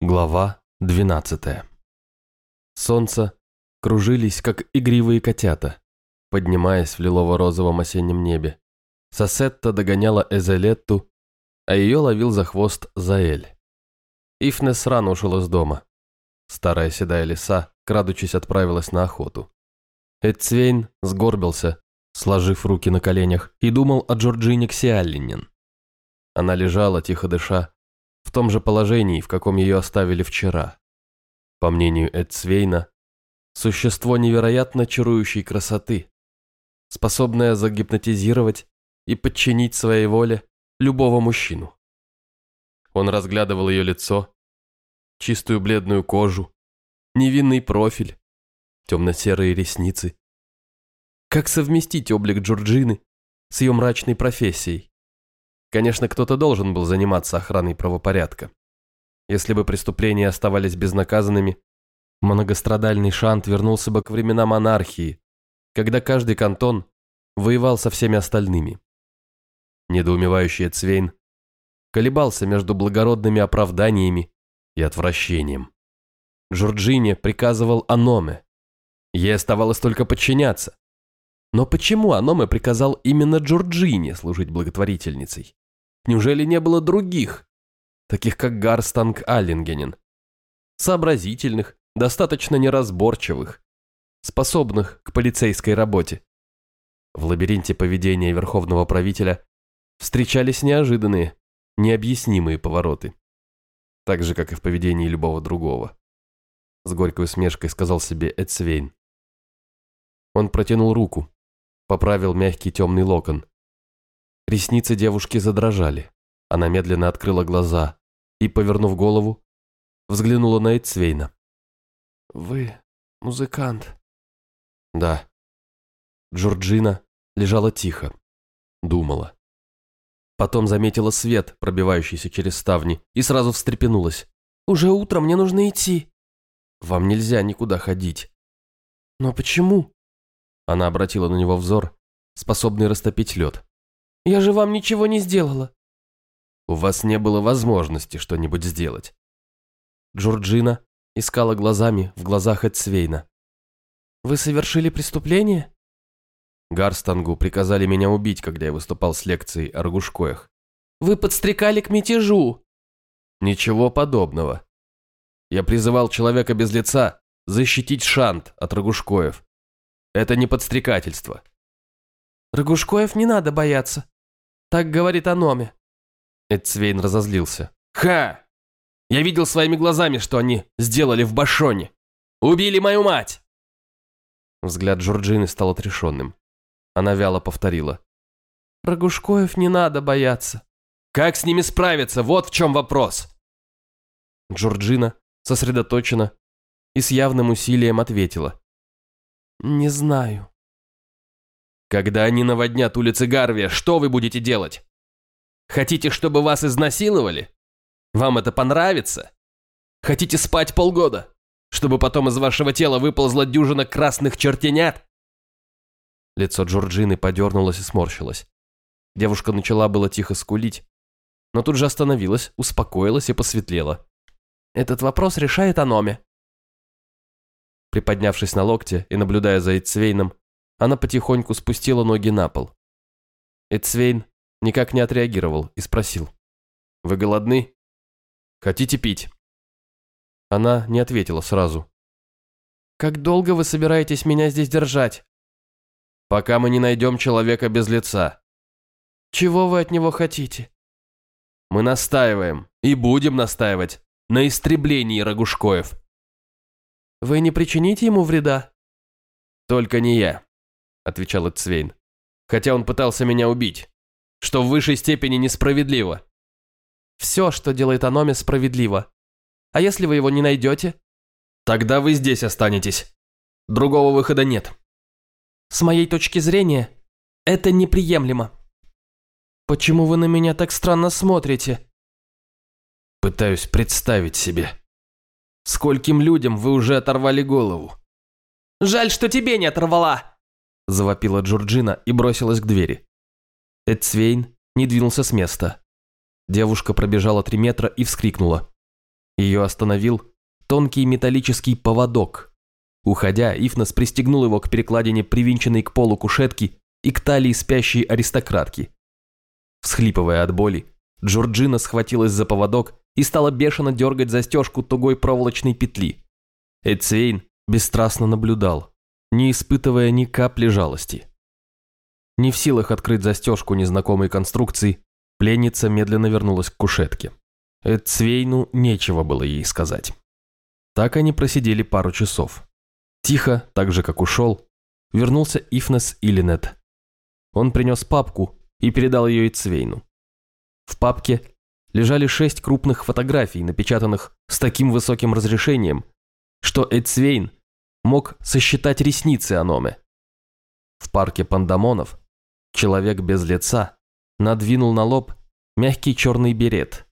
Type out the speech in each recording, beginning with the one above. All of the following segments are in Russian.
Глава 12 Солнце кружились, как игривые котята, поднимаясь в лилово-розовом осеннем небе. Сосетта догоняла Эзелетту, а ее ловил за хвост Заэль. Ифнес рано ушел из дома. Старая седая лиса, крадучись, отправилась на охоту. Эдцвейн сгорбился, сложив руки на коленях, и думал о Джорджине Ксиаллинин. Она лежала, тихо дыша, в том же положении, в каком ее оставили вчера. По мнению Эдсвейна, существо невероятно чарующей красоты, способное загипнотизировать и подчинить своей воле любого мужчину. Он разглядывал ее лицо, чистую бледную кожу, невинный профиль, темно-серые ресницы. Как совместить облик Джорджины с ее мрачной профессией? Конечно, кто-то должен был заниматься охраной правопорядка. Если бы преступления оставались безнаказанными, многострадальный Шант вернулся бы к временам монархии, когда каждый кантон воевал со всеми остальными. Недоумевающий Цвейн колебался между благородными оправданиями и отвращением. Джорджине приказывал Аноме. Ей оставалось только подчиняться. Но почему Аноме приказал именно Джорджине служить благотворительницей? Неужели не было других, таких как Гарстанг Аллингенен? Сообразительных, достаточно неразборчивых, способных к полицейской работе. В лабиринте поведения верховного правителя встречались неожиданные, необъяснимые повороты. Так же, как и в поведении любого другого. С горькой усмешкой сказал себе Эдсвейн. Он протянул руку, поправил мягкий темный локон. Ресницы девушки задрожали. Она медленно открыла глаза и, повернув голову, взглянула на Эйцвейна. «Вы музыкант?» «Да». Джорджина лежала тихо, думала. Потом заметила свет, пробивающийся через ставни, и сразу встрепенулась. «Уже утро, мне нужно идти». «Вам нельзя никуда ходить». «Но почему?» Она обратила на него взор, способный растопить лед. Я же вам ничего не сделала». «У вас не было возможности что-нибудь сделать». Джорджина искала глазами в глазах Эдсвейна. «Вы совершили преступление?» Гарстангу приказали меня убить, когда я выступал с лекцией о Рогушкоях. «Вы подстрекали к мятежу!» «Ничего подобного. Я призывал человека без лица защитить Шант от Рогушкоев. Это не подстрекательство». «Рогушкоев не надо бояться. Так говорит о Номе. Эдцвейн разозлился. Ха! Я видел своими глазами, что они сделали в Башоне. Убили мою мать! Взгляд Джорджины стал отрешенным. Она вяло повторила. Рогушкоев не надо бояться. Как с ними справиться? Вот в чем вопрос. Джорджина сосредоточена и с явным усилием ответила. Не знаю. Когда они наводнят улицы Гарвия, что вы будете делать? Хотите, чтобы вас изнасиловали? Вам это понравится? Хотите спать полгода, чтобы потом из вашего тела выползла дюжина красных чертенят? Лицо Джорджины подернулось и сморщилось. Девушка начала было тихо скулить, но тут же остановилась, успокоилась и посветлела. Этот вопрос решает Аноме. Приподнявшись на локте и наблюдая за Эйцвейном, она потихоньку спустила ноги на пол. Эцвейн никак не отреагировал и спросил. «Вы голодны? Хотите пить?» Она не ответила сразу. «Как долго вы собираетесь меня здесь держать?» «Пока мы не найдем человека без лица». «Чего вы от него хотите?» «Мы настаиваем и будем настаивать на истреблении Рогушкоев». «Вы не причините ему вреда?» «Только не я отвечал Эцвейн. «Хотя он пытался меня убить, что в высшей степени несправедливо». «Все, что делает Аноми, справедливо. А если вы его не найдете?» «Тогда вы здесь останетесь. Другого выхода нет». «С моей точки зрения, это неприемлемо». «Почему вы на меня так странно смотрите?» «Пытаюсь представить себе. Скольким людям вы уже оторвали голову?» «Жаль, что тебе не оторвала!» завопила Джорджина и бросилась к двери. Эдсвейн не двинулся с места. Девушка пробежала три метра и вскрикнула. Ее остановил тонкий металлический поводок. Уходя, Ифнес пристегнул его к перекладине, привинченной к полу кушетки и к талии спящей аристократки. Всхлипывая от боли, Джорджина схватилась за поводок и стала бешено дергать застежку тугой проволочной петли. Эдсвейн бесстрастно наблюдал, не испытывая ни капли жалости. Не в силах открыть застежку незнакомой конструкции, пленница медленно вернулась к кушетке. Эдсвейну нечего было ей сказать. Так они просидели пару часов. Тихо, так же как ушел, вернулся Ифнес Иллинет. Он принес папку и передал ее Эдсвейну. В папке лежали шесть крупных фотографий, напечатанных с таким высоким разрешением, что Эдсвейн мог сосчитать ресницы Аноме. В парке пандамонов человек без лица надвинул на лоб мягкий черный берет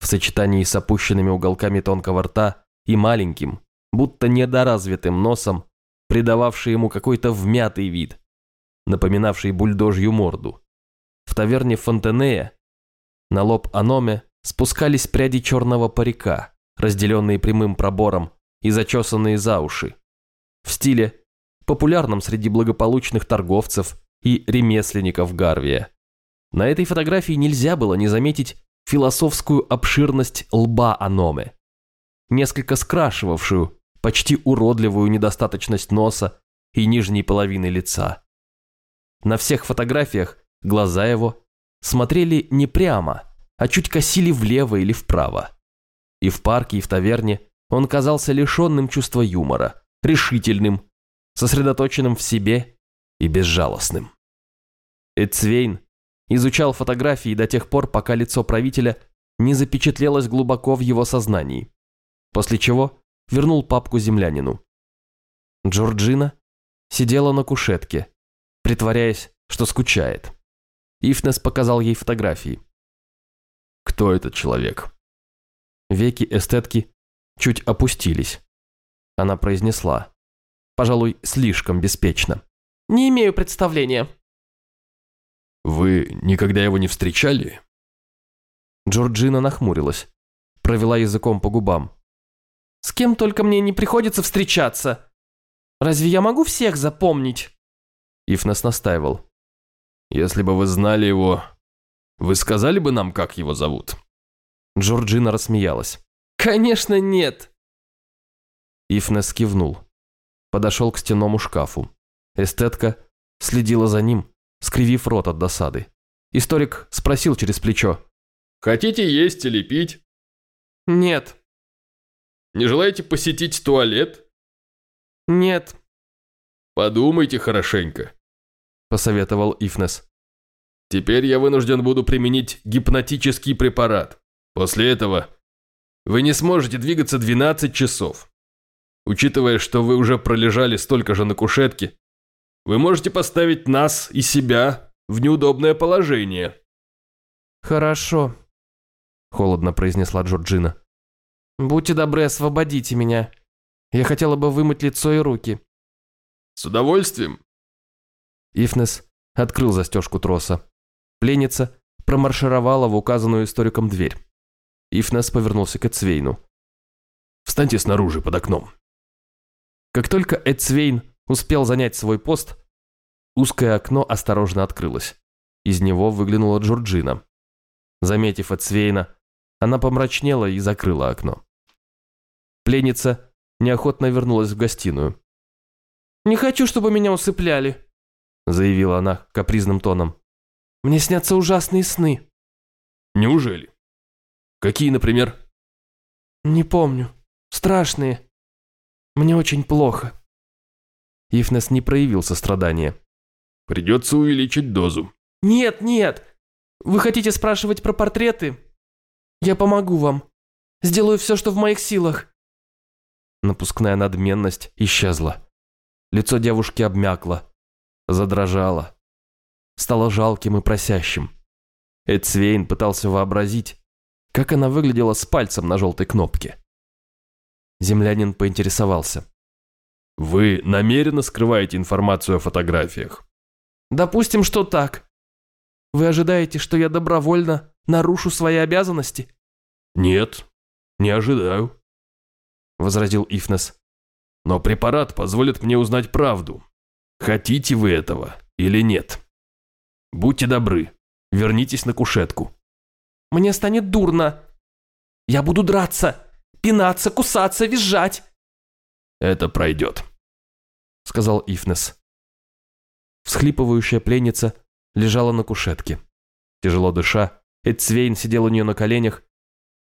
в сочетании с опущенными уголками тонкого рта и маленьким, будто недоразвитым носом, придававший ему какой-то вмятый вид, напоминавший бульдожью морду. В таверне Фонтенея на лоб Аноме спускались пряди черного парика, разделенные прямым пробором и зачесанные за уши. В стиле, популярном среди благополучных торговцев и ремесленников Гарвия. На этой фотографии нельзя было не заметить философскую обширность лба Аноме, несколько скрашивавшую почти уродливую недостаточность носа и нижней половины лица. На всех фотографиях глаза его смотрели не прямо, а чуть косили влево или вправо. И в парке, и в таверне он казался лишенным чувства юмора, решительным, сосредоточенным в себе и безжалостным. Эцвейн изучал фотографии до тех пор, пока лицо правителя не запечатлелось глубоко в его сознании, после чего вернул папку землянину. Джорджина сидела на кушетке, притворяясь, что скучает. Ифнес показал ей фотографии. Кто этот человек? Веки эстетки чуть опустились. Она произнесла, пожалуй, слишком беспечно. «Не имею представления». «Вы никогда его не встречали?» Джорджина нахмурилась, провела языком по губам. «С кем только мне не приходится встречаться. Разве я могу всех запомнить?» Ифнес настаивал. Если бы вы знали его, вы сказали бы нам, как его зовут?» Джорджина рассмеялась. «Конечно нет!» Ифнес кивнул. Подошел к стенному шкафу. Эстетка следила за ним, скривив рот от досады. Историк спросил через плечо. «Хотите есть или пить?» «Нет». «Не желаете посетить туалет?» «Нет». «Подумайте хорошенько посоветовал Ифнес. «Теперь я вынужден буду применить гипнотический препарат. После этого вы не сможете двигаться 12 часов. Учитывая, что вы уже пролежали столько же на кушетке, вы можете поставить нас и себя в неудобное положение». «Хорошо», – холодно произнесла Джорджина. «Будьте добры, освободите меня. Я хотела бы вымыть лицо и руки». «С удовольствием. Ифнес открыл застежку троса. Пленница промаршировала в указанную историком дверь. Ифнес повернулся к Эцвейну. «Встаньте снаружи, под окном». Как только Эцвейн успел занять свой пост, узкое окно осторожно открылось. Из него выглянула Джорджина. Заметив Эцвейна, она помрачнела и закрыла окно. Пленница неохотно вернулась в гостиную. «Не хочу, чтобы меня усыпляли», заявила она капризным тоном. «Мне снятся ужасные сны». «Неужели? Какие, например?» «Не помню. Страшные. Мне очень плохо». Ифнес не проявил сострадания. «Придется увеличить дозу». «Нет, нет! Вы хотите спрашивать про портреты? Я помогу вам. Сделаю все, что в моих силах». Напускная надменность исчезла. Лицо девушки обмякло задрожала. Стало жалким и просящим. Эдсвейн пытался вообразить, как она выглядела с пальцем на желтой кнопке. Землянин поинтересовался. «Вы намеренно скрываете информацию о фотографиях?» «Допустим, что так. Вы ожидаете, что я добровольно нарушу свои обязанности?» «Нет. не ожидаю», — возразил Ифнес. «Но препарат позволит мне узнать правду. Хотите вы этого или нет? Будьте добры, вернитесь на кушетку». «Мне станет дурно. Я буду драться, пинаться, кусаться, визжать». «Это пройдет», — сказал Ифнес. Всхлипывающая пленница лежала на кушетке. Тяжело дыша, Эдсвейн сидел у нее на коленях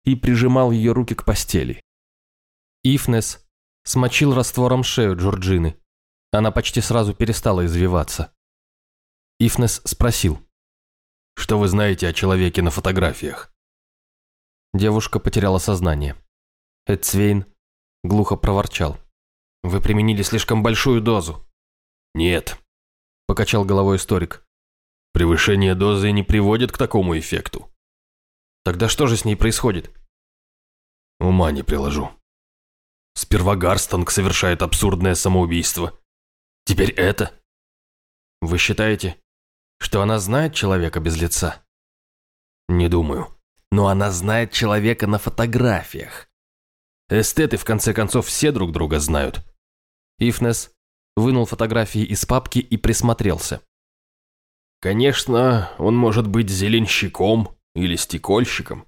и прижимал ее руки к постели. Ифнес смочил раствором шею Джорджины. Она почти сразу перестала извиваться. Ифнес спросил. «Что вы знаете о человеке на фотографиях?» Девушка потеряла сознание. Эдсвейн глухо проворчал. «Вы применили слишком большую дозу». «Нет», – покачал головой историк. «Превышение дозы не приводит к такому эффекту». «Тогда что же с ней происходит?» «Ума не приложу. Сперва Гарстонг совершает абсурдное самоубийство. Теперь это?» «Вы считаете, что она знает человека без лица?» «Не думаю. Но она знает человека на фотографиях. Эстеты, в конце концов, все друг друга знают. Ифнес вынул фотографии из папки и присмотрелся. Конечно, он может быть зеленщиком или стекольщиком.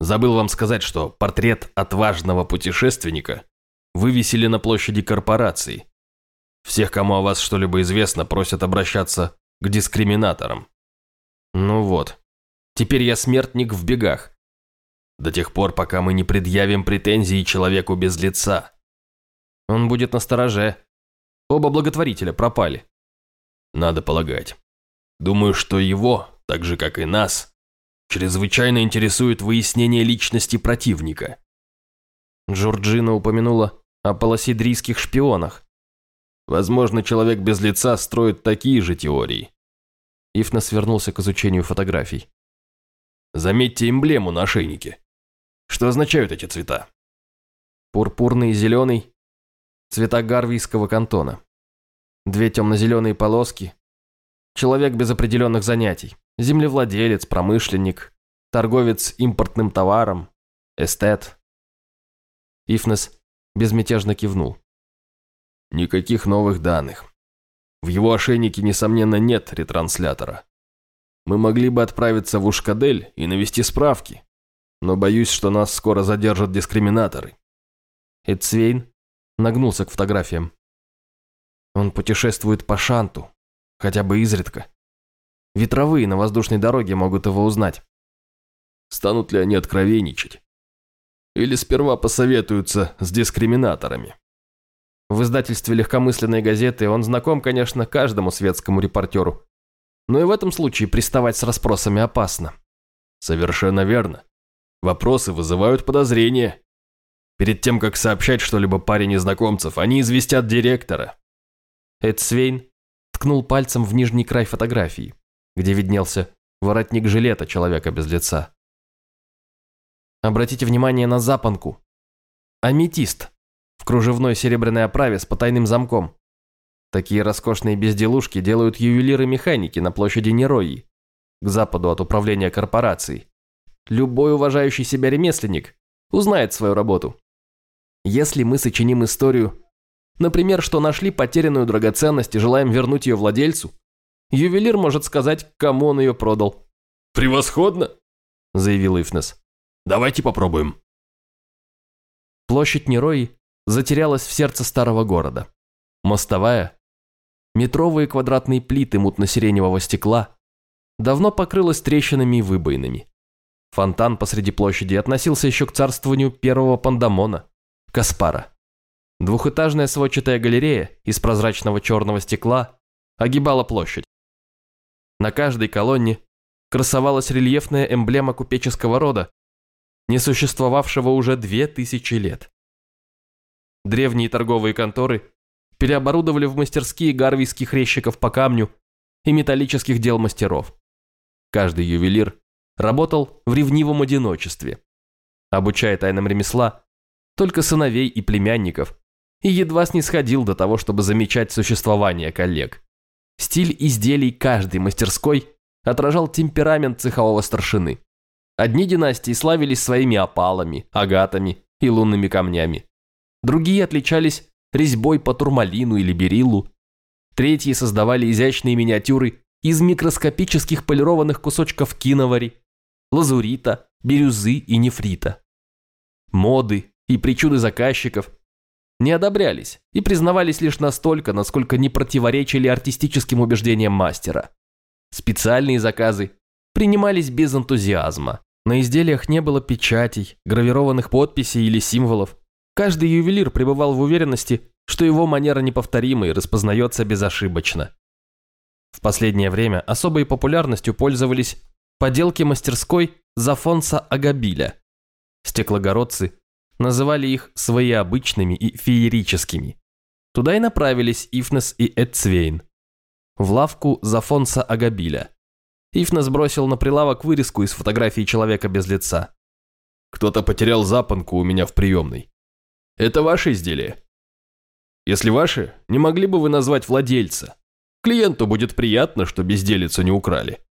Забыл вам сказать, что портрет отважного путешественника вывесили на площади корпорации. Всех, кому о вас что-либо известно, просят обращаться к дискриминаторам. Ну вот, теперь я смертник в бегах. До тех пор, пока мы не предъявим претензии человеку без лица. Он будет на стороже. Оба благотворителя пропали. Надо полагать. Думаю, что его, так же как и нас, чрезвычайно интересует выяснение личности противника. Джорджина упомянула о полосидрийских шпионах. Возможно, человек без лица строит такие же теории. Ифна свернулся к изучению фотографий. Заметьте эмблему на ошейнике. Что означают эти цвета? Пурпурный и зеленый – цвета гарвийского кантона. Две темно-зеленые полоски – человек без определенных занятий. Землевладелец, промышленник, торговец импортным товаром, эстет. Ифнес безмятежно кивнул. Никаких новых данных. В его ошейнике, несомненно, нет ретранслятора. Мы могли бы отправиться в Ушкадель и навести справки, но боюсь, что нас скоро задержат дискриминаторы». Эдсвейн нагнулся к фотографиям. Он путешествует по Шанту, хотя бы изредка. Ветровые на воздушной дороге могут его узнать. Станут ли они откровенничать? Или сперва посоветуются с дискриминаторами? В издательстве легкомысленной газеты он знаком, конечно, каждому светскому репортеру. Но и в этом случае приставать с расспросами опасно. Совершенно верно. Вопросы вызывают подозрения. Перед тем, как сообщать что-либо паре незнакомцев, они известят директора. Эд Свейн ткнул пальцем в нижний край фотографии, где виднелся воротник жилета человека без лица. Обратите внимание на запонку. Аметист в кружевной серебряной оправе с потайным замком. Такие роскошные безделушки делают ювелиры-механики на площади Нерои, к западу от управления корпорацией. Любой уважающий себя ремесленник узнает свою работу. Если мы сочиним историю, например, что нашли потерянную драгоценность и желаем вернуть ее владельцу, ювелир может сказать, кому он ее продал. «Превосходно!» – заявил Ифнес. «Давайте попробуем». Площадь Нерои затерялась в сердце старого города. Мостовая, метровые квадратные плиты мутно-сиреневого стекла, давно покрылась трещинами и выбоинами. Фонтан посреди площади относился еще к царствованию первого пандамона, Каспара. Двухэтажная сводчатая галерея из прозрачного черного стекла огибала площадь. На каждой колонне красовалась рельефная эмблема купеческого рода, не существовавшего уже две тысячи лет. Древние торговые конторы переоборудовали в мастерские гарвийских резчиков по камню и металлических дел мастеров. Каждый ювелир работал в ревнивом одиночестве, обучая тайнам ремесла только сыновей и племянников, и едва снисходил до того, чтобы замечать существование коллег. Стиль изделий каждой мастерской отражал темперамент цехового старшины. Одни династии славились своими опалами, агатами и лунными камнями. Другие отличались резьбой по турмалину или бериллу. Третьи создавали изящные миниатюры из микроскопических полированных кусочков киновари, лазурита, бирюзы и нефрита. Моды и причуды заказчиков не одобрялись и признавались лишь настолько, насколько не противоречили артистическим убеждениям мастера. Специальные заказы принимались без энтузиазма. На изделиях не было печатей, гравированных подписей или символов. Каждый ювелир пребывал в уверенности, что его манера неповторима и распознается безошибочно. В последнее время особой популярностью пользовались поделки мастерской Зафонса Агабиля. Стеклогородцы называли их своеобычными и феерическими. Туда и направились Ифнес и Эдцвейн. В лавку Зафонса Агабиля. Ифнес бросил на прилавок вырезку из фотографии человека без лица. Кто-то потерял запонку у меня в приемной. Это ваше изделие? Если ваше, не могли бы вы назвать владельца? Клиенту будет приятно, что безделицу не украли.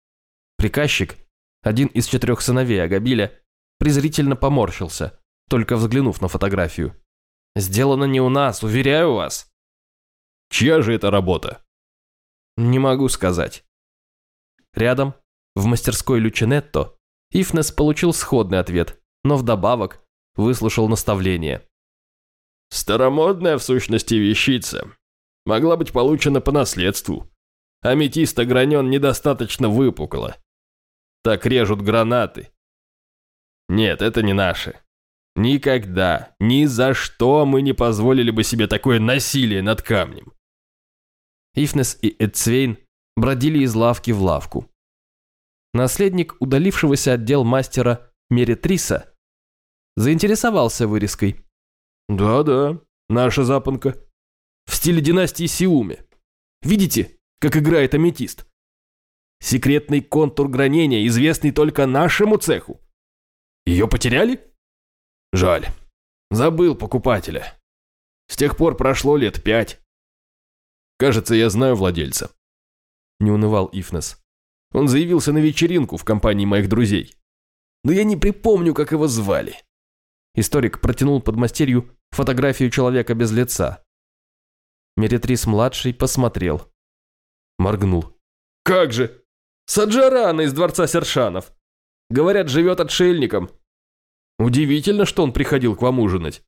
Приказчик, один из четырех сыновей Агабиля, презрительно поморщился, только взглянув на фотографию. «Сделано не у нас, уверяю вас». «Чья же это работа?» «Не могу сказать». Рядом, в мастерской Лючинетто, Ифнес получил сходный ответ, но вдобавок выслушал наставление. «Старомодная в сущности вещица. Могла быть получена по наследству. Аметист огранен недостаточно выпукло. Так режут гранаты. Нет, это не наши. Никогда, ни за что мы не позволили бы себе такое насилие над камнем. Ифнес и Эдцвейн бродили из лавки в лавку. Наследник удалившегося отдел мастера Меретриса заинтересовался вырезкой. «Да-да, наша запонка. В стиле династии Сиуми. Видите, как играет аметист? Секретный контур гранения, известный только нашему цеху. Ее потеряли?» Жаль. Забыл покупателя. С тех пор прошло лет пять. Кажется, я знаю владельца. Не унывал Ифнес. Он заявился на вечеринку в компании моих друзей. Но я не припомню, как его звали. Историк протянул под мастерью фотографию человека без лица. Меретрис-младший посмотрел. Моргнул. «Как же! Саджарана из дворца Сершанов! Говорят, живет отшельником, Удивительно, что он приходил к вам ужинать.